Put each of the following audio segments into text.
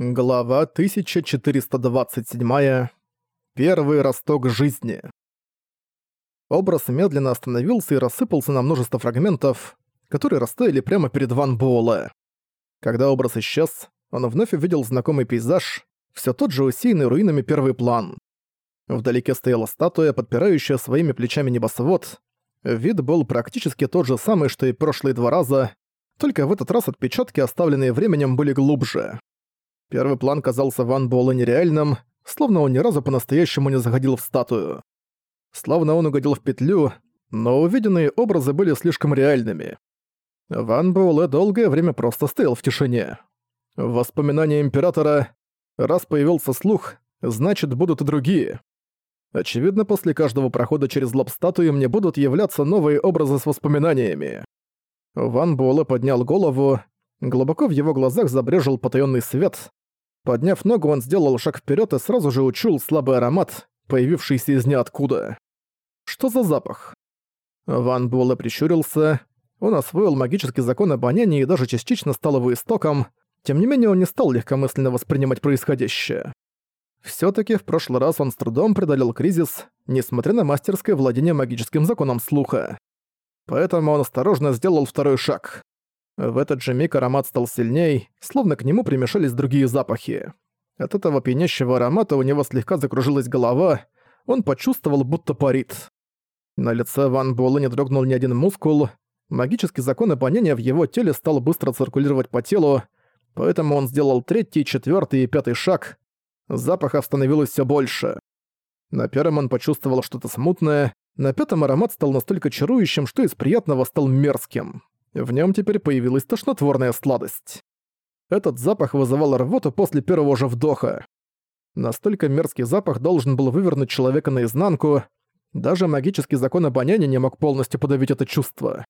Глава 1427. Первый росток жизни. Образ медленно остановился и рассыпался на множество фрагментов, которые растаяли прямо перед Ван Буэлэ. Когда образ исчез, он вновь увидел знакомый пейзаж, все тот же усеянный руинами первый план. Вдалеке стояла статуя, подпирающая своими плечами небосвод. Вид был практически тот же самый, что и прошлые два раза, только в этот раз отпечатки, оставленные временем, были глубже. Первый план казался Ван Буэлэ нереальным, словно он ни разу по-настоящему не заходил в статую. Словно он угодил в петлю, но увиденные образы были слишком реальными. Ван Буэлэ долгое время просто стоял в тишине. Воспоминания Императора «Раз появился слух, значит, будут и другие». Очевидно, после каждого прохода через лоб статуи мне будут являться новые образы с воспоминаниями. Ван Буэлэ поднял голову, глубоко в его глазах забрежил потаённый свет, Подняв ногу, он сделал шаг вперед и сразу же учул слабый аромат, появившийся из ниоткуда. Что за запах? Ван Буэлэ прищурился. Он освоил магический закон обоняния и даже частично стал его истоком. Тем не менее, он не стал легкомысленно воспринимать происходящее. Всё-таки в прошлый раз он с трудом преодолел кризис, несмотря на мастерское владение магическим законом слуха. Поэтому он осторожно сделал второй шаг. В этот же миг аромат стал сильней, словно к нему примешались другие запахи. От этого пьянящего аромата у него слегка закружилась голова, он почувствовал, будто парит. На лице Ван Буэлэ не дрогнул ни один мускул, магический закон опонения в его теле стал быстро циркулировать по телу, поэтому он сделал третий, четвертый и пятый шаг. Запахов становилось все больше. На первом он почувствовал что-то смутное, на пятом аромат стал настолько чарующим, что из приятного стал мерзким. В нем теперь появилась тошнотворная сладость. Этот запах вызывал рвоту после первого же вдоха. Настолько мерзкий запах должен был вывернуть человека наизнанку, даже магический закон обоняния не мог полностью подавить это чувство.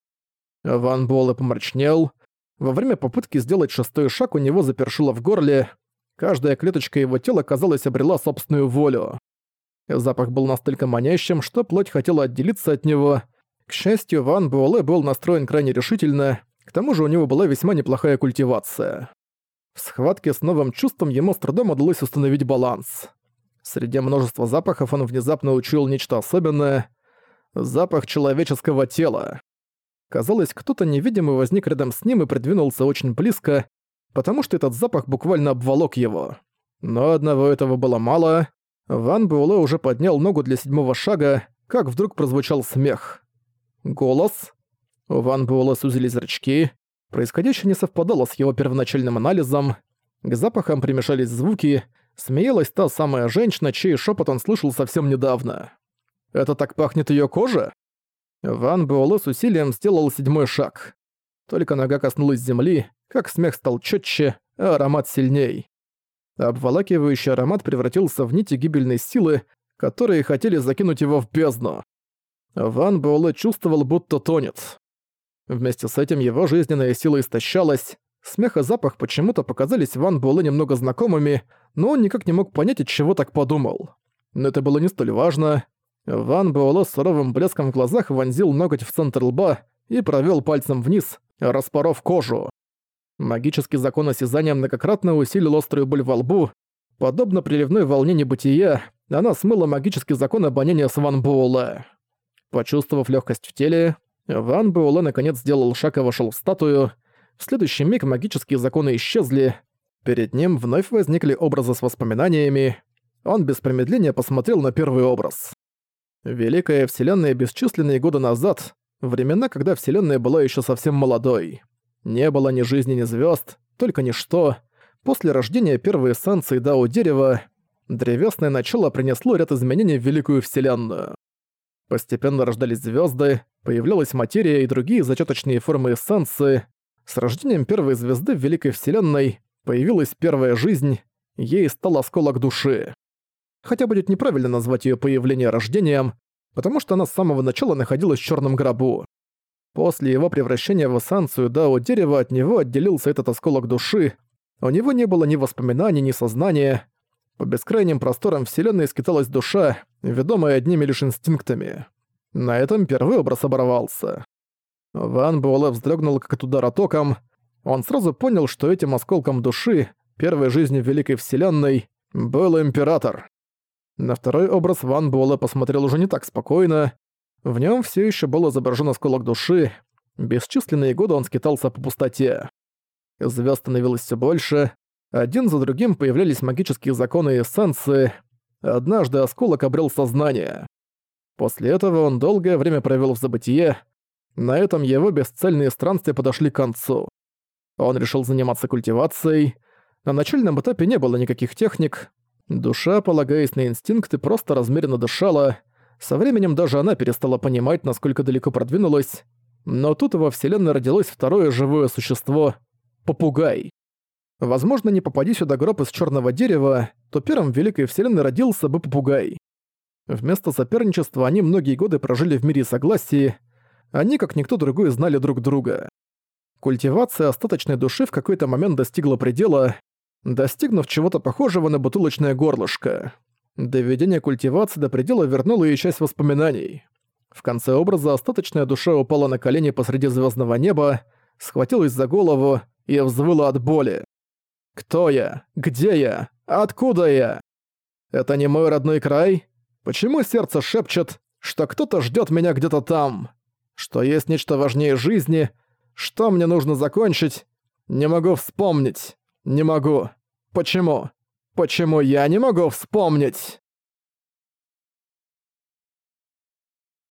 Ван Буэлэ помрачнел. Во время попытки сделать шестой шаг у него запершило в горле. Каждая клеточка его тела, казалось, обрела собственную волю. Запах был настолько манящим, что плоть хотела отделиться от него — к счастью, Ван Буэлэ был настроен крайне решительно, к тому же у него была весьма неплохая культивация. В схватке с новым чувством ему с трудом удалось установить баланс. Среди множества запахов он внезапно учуял нечто особенное — запах человеческого тела. Казалось, кто-то невидимый возник рядом с ним и придвинулся очень близко, потому что этот запах буквально обволок его. Но одного этого было мало. Ван Буэлэ уже поднял ногу для седьмого шага, как вдруг прозвучал смех. Голос? У Ван Буэлла сузили зрачки. Происходящее не совпадало с его первоначальным анализом. К запахам примешались звуки. Смеялась та самая женщина, чей шепот он слышал совсем недавно. «Это так пахнет ее кожа?» Ван Буэлэ с усилием сделал седьмой шаг. Только нога коснулась земли, как смех стал четче, а аромат сильней. Обволакивающий аромат превратился в нити гибельной силы, которые хотели закинуть его в бездну. Ван Буэлэ чувствовал, будто тонет. Вместе с этим его жизненная сила истощалась, смех и запах почему-то показались Ван Буэлэ немного знакомыми, но он никак не мог понять, от чего так подумал. Но это было не столь важно. Ван Буэлэ с суровым блеском в глазах вонзил ноготь в центр лба и провёл пальцем вниз, распоров кожу. Магический закон осязания многократно усилил острую боль во лбу. Подобно приливной волне небытия, она смыла магический закон обоняния с Ван Буэлэ. Почувствовав легкость в теле, Ван Буэлэ наконец сделал шаг и вошел в статую. В следующий миг магические законы исчезли. Перед ним вновь возникли образы с воспоминаниями. Он без промедления посмотрел на первый образ. Великая Вселенная бесчисленные годы назад, времена, когда Вселенная была еще совсем молодой. Не было ни жизни, ни звезд, только ничто. После рождения первой эссенции Дао Дерева, древесное начало принесло ряд изменений в Великую Вселенную. Постепенно рождались звезды, появлялась материя и другие зачаточные формы эссенции. С рождением первой звезды в Великой Вселенной появилась первая жизнь, ей стал осколок души. Хотя будет неправильно назвать ее появление рождением, потому что она с самого начала находилась в черном гробу. После его превращения в эссенцию Дао дерева от него отделился этот осколок души. У него не было ни воспоминаний, ни сознания, по бескрайним просторам Вселенной скиталась душа, ведомая одними лишь инстинктами. На этом первый образ оборвался. Ван Буэлэ вздрогнул как от удара током. Он сразу понял, что этим осколком души, первой жизни Великой Вселенной, был Император. На второй образ Ван Буэлэ посмотрел уже не так спокойно. В нем все еще был изображен осколок души. Бесчисленные годы он скитался по пустоте. Звезд становилось все больше. Один за другим появлялись магические законы и эссенции. Однажды осколок обрел сознание. После этого он долгое время провел в забытие. На этом его бесцельные странствия подошли к концу. Он решил заниматься культивацией. На начальном этапе не было никаких техник. Душа, полагаясь на инстинкты, просто размеренно дышала. Со временем даже она перестала понимать, насколько далеко продвинулась. Но тут во Вселенной родилось второе живое существо — попугай. Возможно, не попади сюда гроб из черного дерева, то первым в Великой Вселенной родился бы попугай. Вместо соперничества они многие годы прожили в мире согласия. Они, как никто другой, знали друг друга. Культивация остаточной души в какой-то момент достигла предела, достигнув чего-то похожего на бутылочное горлышко. Доведение культивации до предела вернуло ей часть воспоминаний. В конце образа остаточная душа упала на колени посреди звездного неба, схватилась за голову и взвыла от боли. «Кто я? Где я? Откуда я? Это не мой родной край? Почему сердце шепчет, что кто-то ждет меня где-то там? Что есть нечто важнее жизни? Что мне нужно закончить? Не могу вспомнить. Не могу. Почему? Почему я не могу вспомнить?»